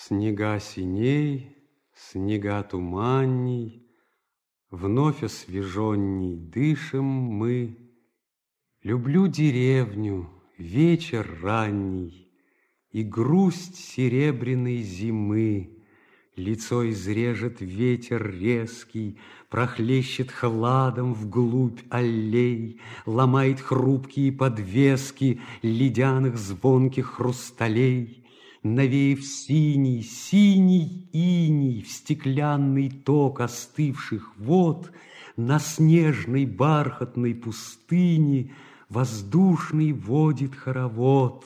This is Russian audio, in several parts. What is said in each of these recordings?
Снега синей, снега туманней, Вновь освеженней дышим мы. Люблю деревню, вечер ранний И грусть серебряной зимы. Лицо изрежет ветер резкий, Прохлещет хладом вглубь аллей, Ломает хрупкие подвески Ледяных звонких хрусталей. Навеяв синий, синий иней В стеклянный ток остывших вод, На снежной бархатной пустыне Воздушный водит хоровод.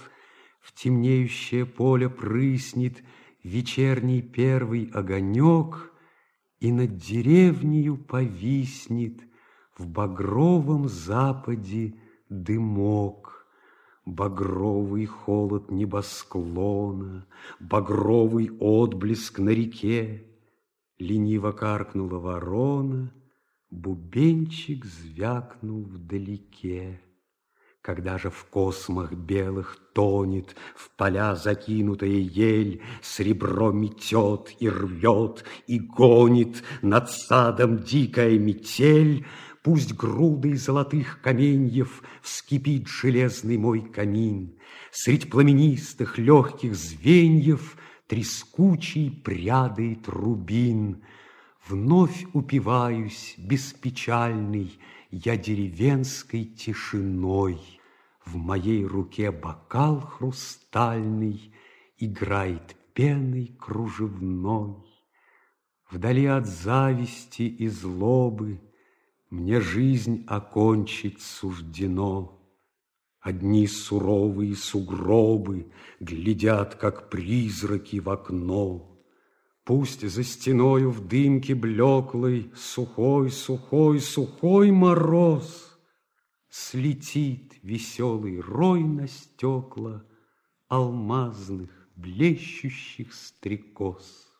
В темнеющее поле прыснет Вечерний первый огонек, И над деревнею повиснет В багровом западе дымок. Багровый холод небосклона, Багровый отблеск на реке. Лениво каркнула ворона, Бубенчик звякнул вдалеке. Когда же в космах белых тонет В поля закинутая ель, Сребро метет и рвет и гонит Над садом дикая метель, Пусть грудой золотых каменьев Вскипит железный мой камин. Средь пламенистых легких звеньев Трескучий прядает рубин. Вновь упиваюсь беспечальный Я деревенской тишиной. В моей руке бокал хрустальный Играет пеной кружевной. Вдали от зависти и злобы мне жизнь окончить суждено. Одни суровые сугробы Глядят, как призраки в окно. Пусть за стеною в дымке блеклой Сухой, сухой, сухой мороз Слетит веселый рой на стекла Алмазных, блещущих стрекоз.